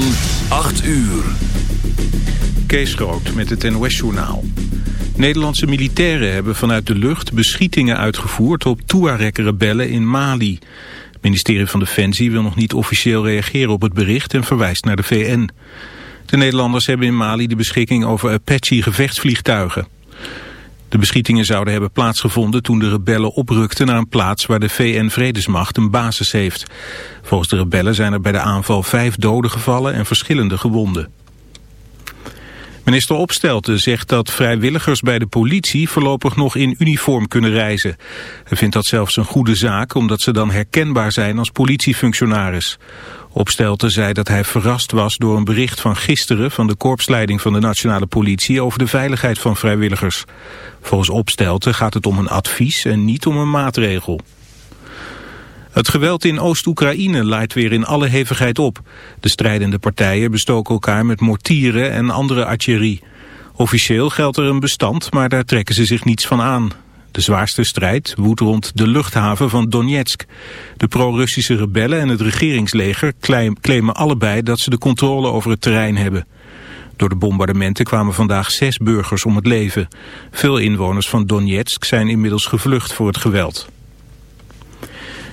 van 8 uur. Kees Groot met het NOS-journaal. Nederlandse militairen hebben vanuit de lucht beschietingen uitgevoerd op Tuareg-rebellen in Mali. Het ministerie van Defensie wil nog niet officieel reageren op het bericht en verwijst naar de VN. De Nederlanders hebben in Mali de beschikking over Apache-gevechtsvliegtuigen. De beschietingen zouden hebben plaatsgevonden toen de rebellen oprukten naar een plaats waar de VN-vredesmacht een basis heeft. Volgens de rebellen zijn er bij de aanval vijf doden gevallen en verschillende gewonden. Minister Opstelten zegt dat vrijwilligers bij de politie voorlopig nog in uniform kunnen reizen. Hij vindt dat zelfs een goede zaak omdat ze dan herkenbaar zijn als politiefunctionaris. Opstelten zei dat hij verrast was door een bericht van gisteren van de korpsleiding van de nationale politie over de veiligheid van vrijwilligers. Volgens Opstelten gaat het om een advies en niet om een maatregel. Het geweld in Oost-Oekraïne laait weer in alle hevigheid op. De strijdende partijen bestoken elkaar met mortieren en andere artillerie. Officieel geldt er een bestand, maar daar trekken ze zich niets van aan. De zwaarste strijd woedt rond de luchthaven van Donetsk. De pro-Russische rebellen en het regeringsleger claimen allebei dat ze de controle over het terrein hebben. Door de bombardementen kwamen vandaag zes burgers om het leven. Veel inwoners van Donetsk zijn inmiddels gevlucht voor het geweld.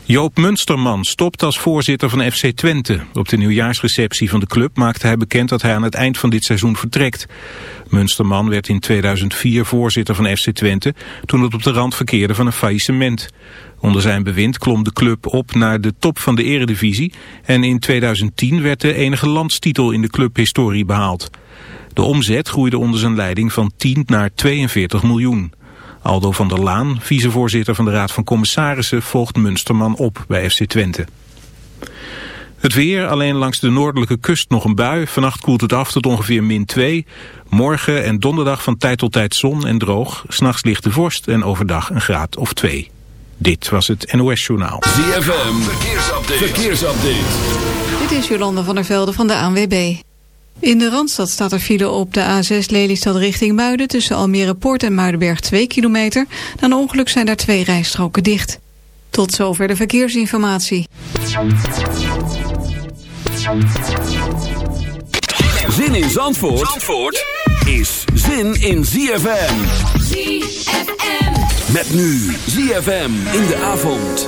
Joop Munsterman stopt als voorzitter van FC Twente. Op de nieuwjaarsreceptie van de club maakte hij bekend dat hij aan het eind van dit seizoen vertrekt. Munsterman werd in 2004 voorzitter van FC Twente toen het op de rand verkeerde van een faillissement. Onder zijn bewind klom de club op naar de top van de eredivisie en in 2010 werd de enige landstitel in de clubhistorie behaald. De omzet groeide onder zijn leiding van 10 naar 42 miljoen. Aldo van der Laan, vicevoorzitter van de Raad van Commissarissen, volgt Munsterman op bij FC Twente. Het weer, alleen langs de noordelijke kust nog een bui. Vannacht koelt het af tot ongeveer min 2. Morgen en donderdag van tijd tot tijd zon en droog. S'nachts ligt de vorst en overdag een graad of 2. Dit was het NOS Journaal. ZFM, verkeersupdate. verkeersupdate. Dit is Jolanda van der Velde van de ANWB. In de Randstad staat er file op de A6 Lelystad richting Muiden... tussen Almere Poort en Muidenberg 2 kilometer. Na een ongeluk zijn daar twee rijstroken dicht. Tot zover de verkeersinformatie. Zin in Zandvoort, Zandvoort is zin in ZFM. ZFM. Met nu ZFM in de avond.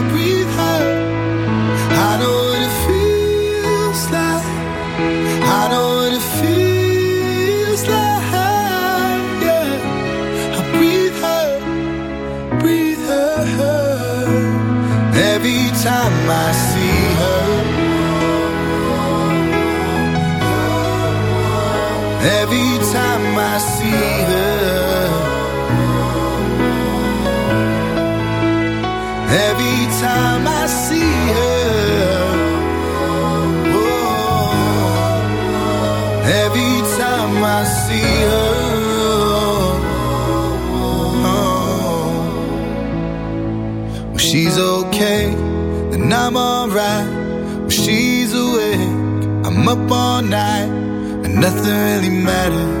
I'm. When she's awake, I'm up all night, and nothing really matters.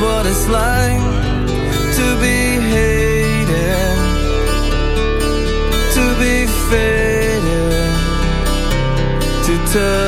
what it's like to be hated, to be faded, to touch.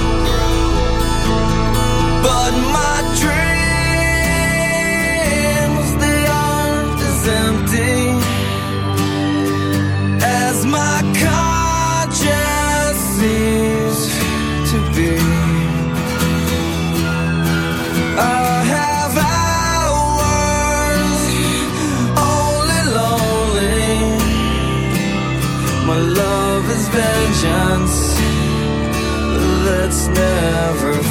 It's never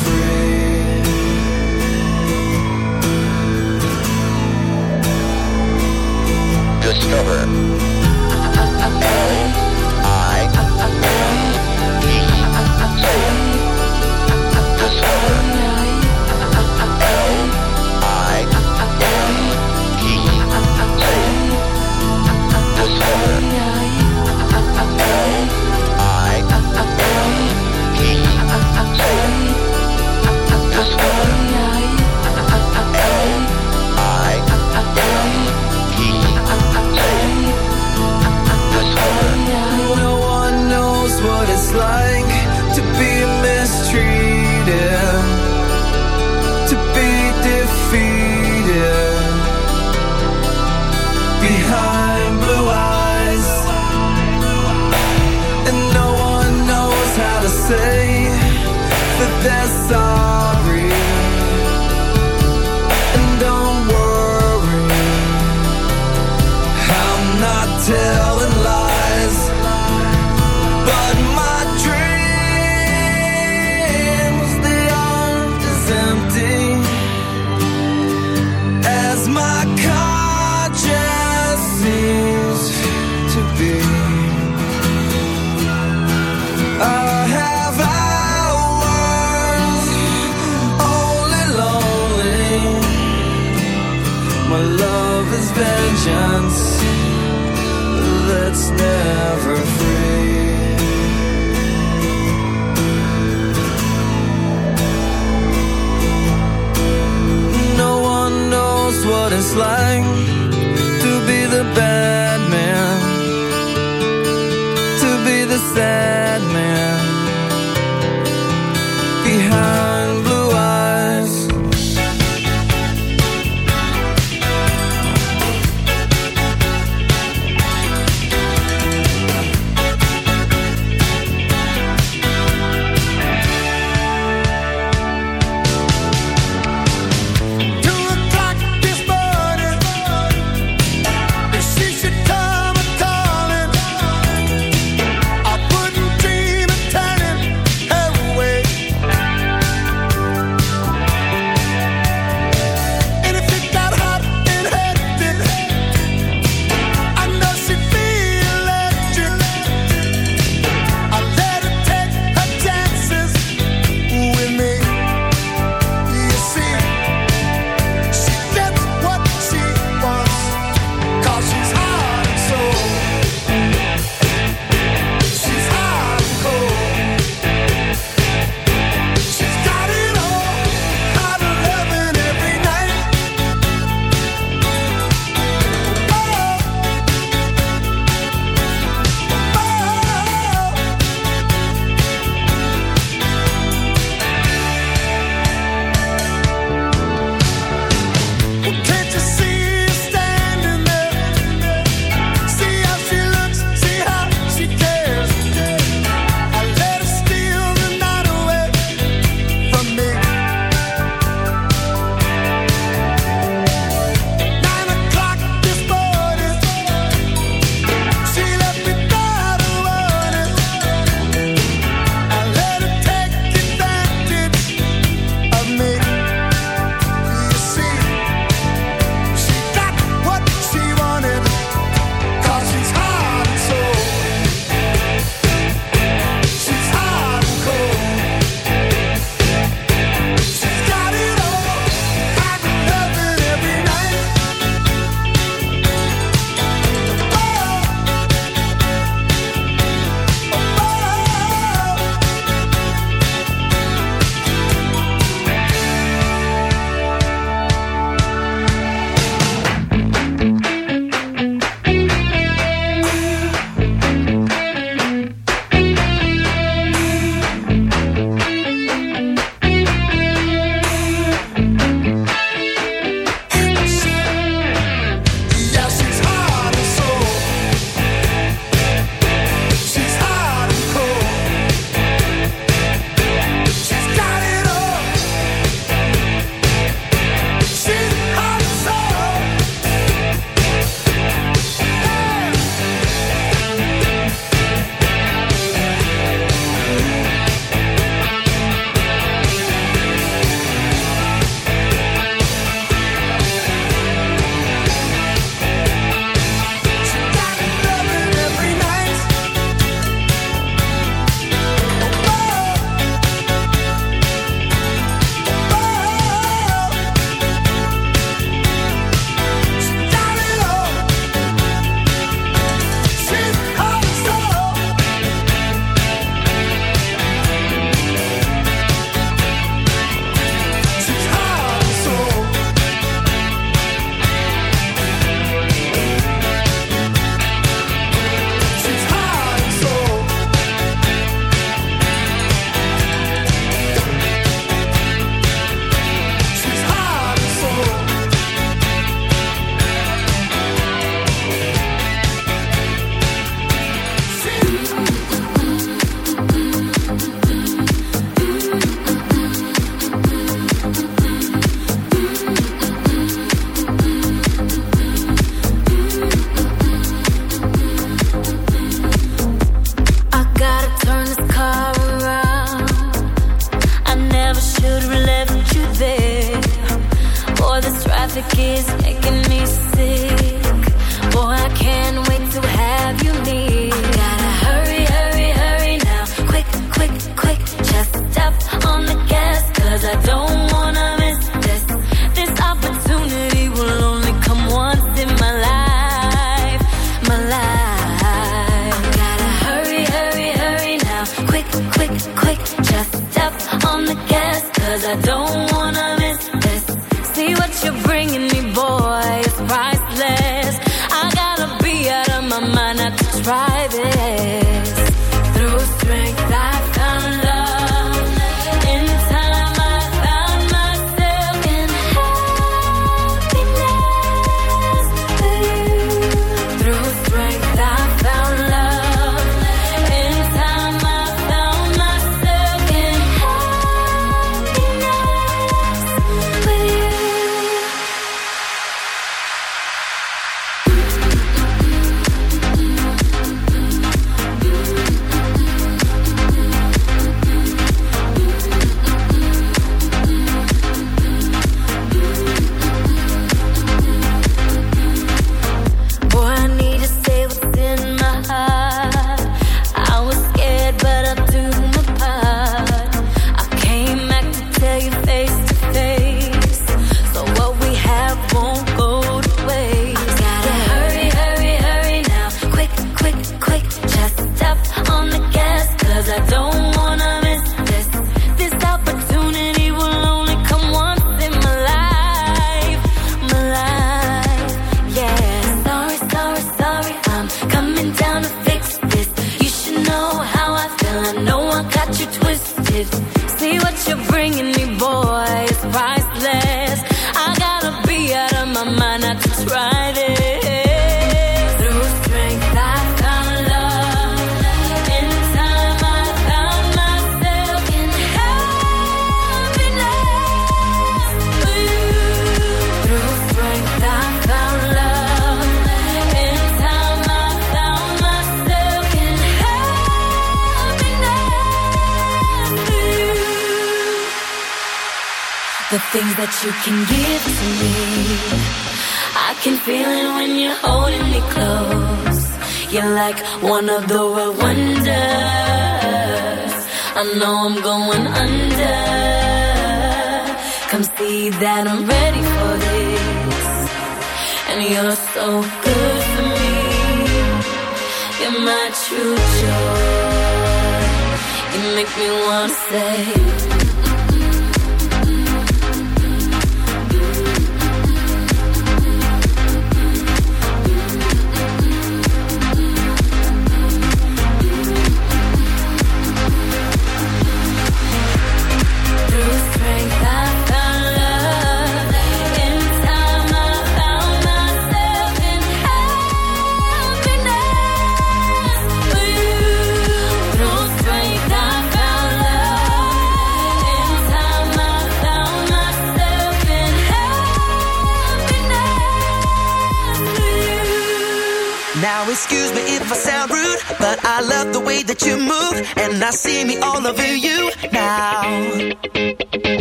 I see me all over you now.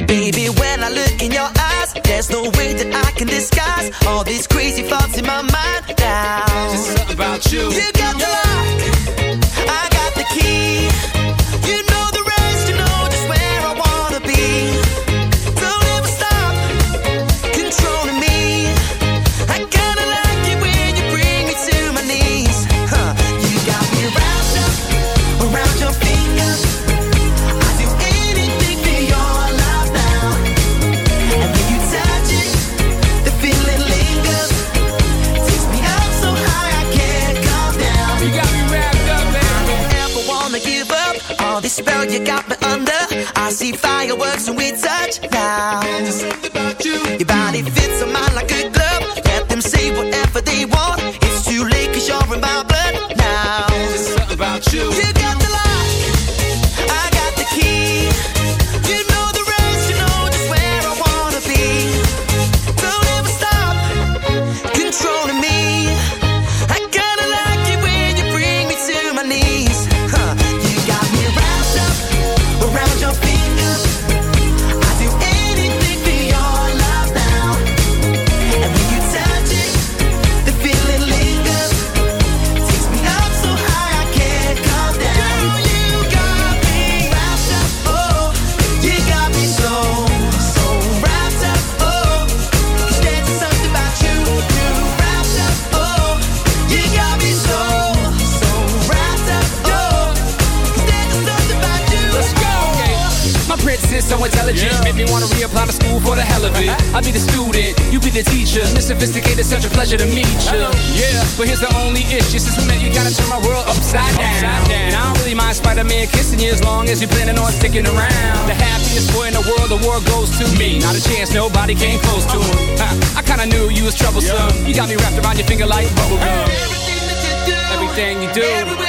Baby, when I look in your eyes, there's no way that I can disguise all these crazy thoughts in my mind now. There's something about you. You got the nobody came close to him. I, I kinda knew you was troublesome. You got me wrapped around your finger like bubblegum. Everything you do. Everything you do.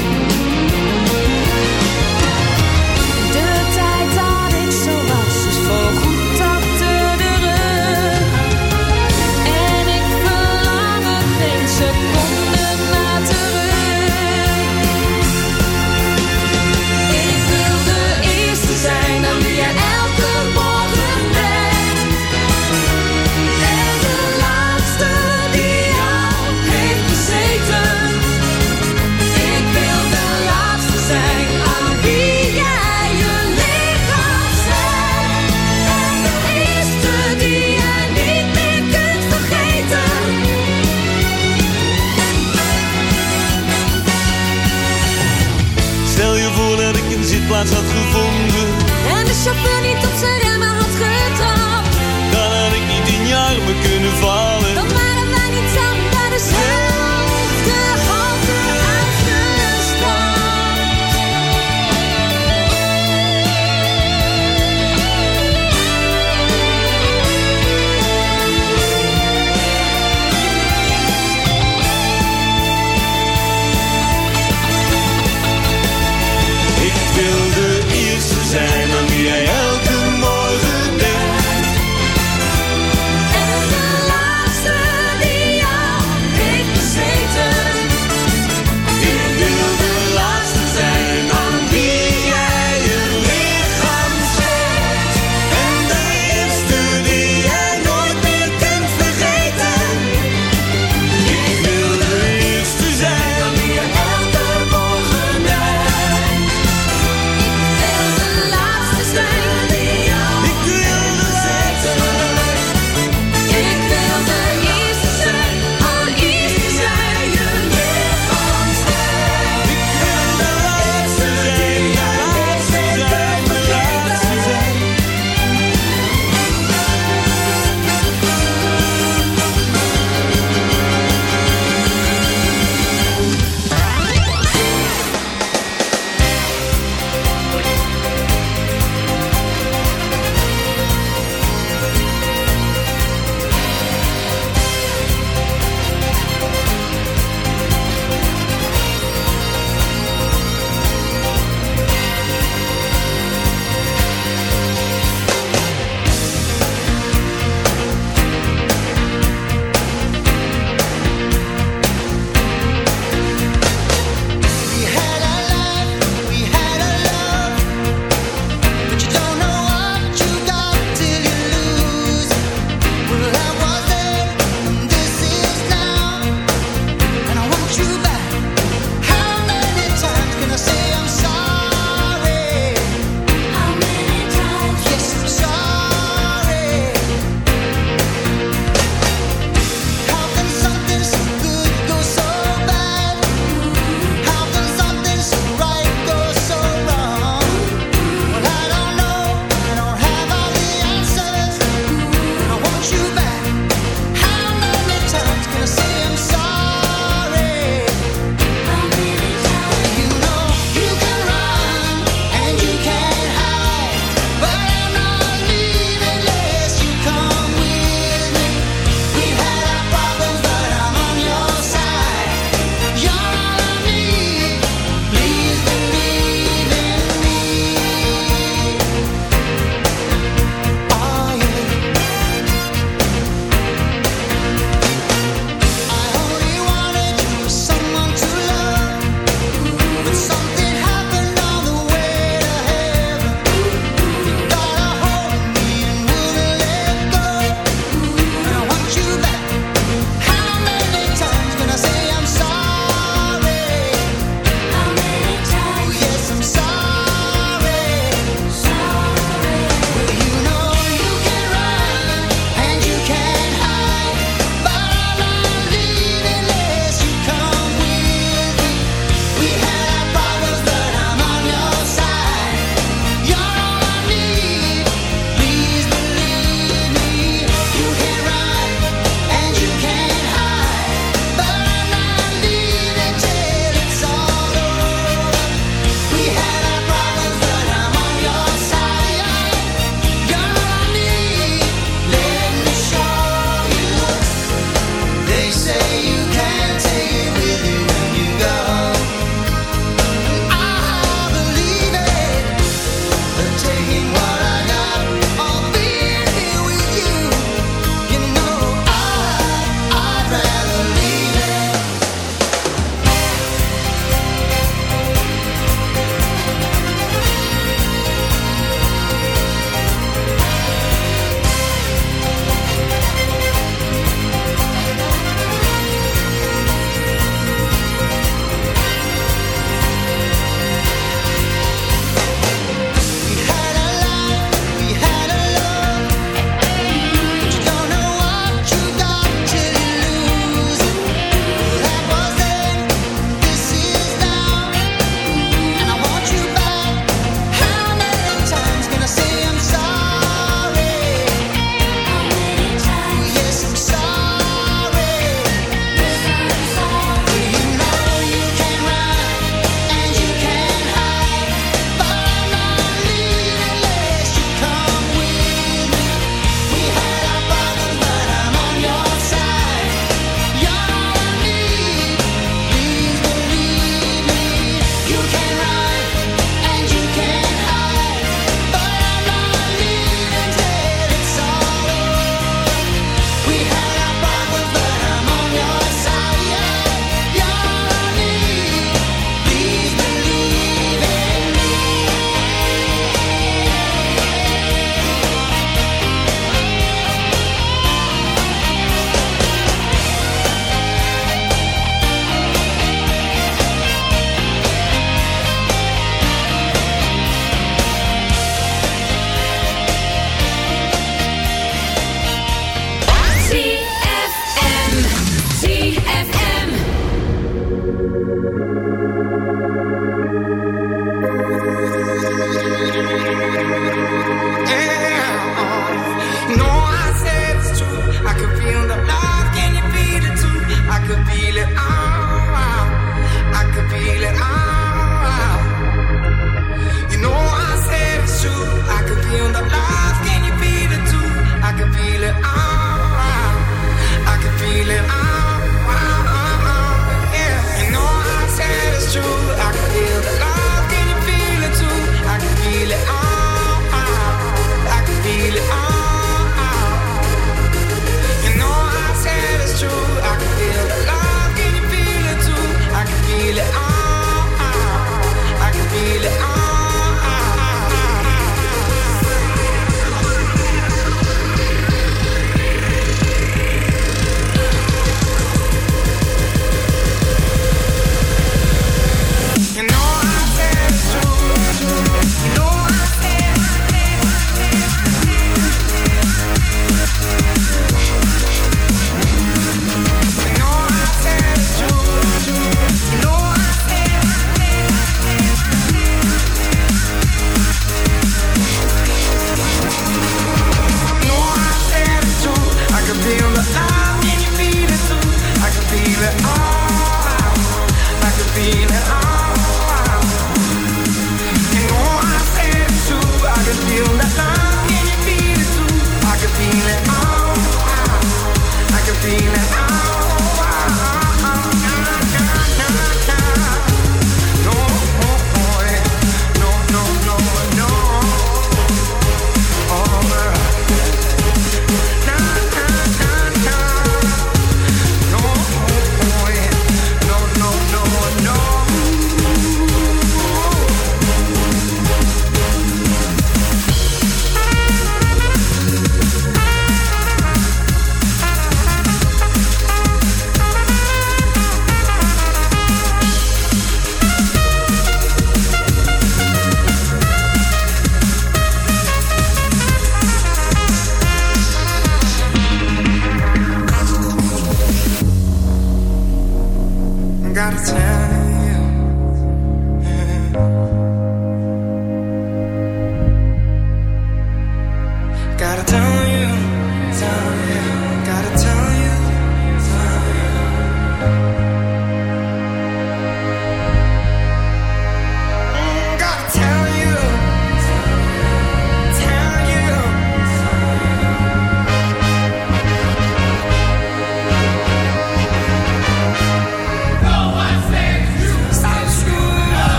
plaats had gevoel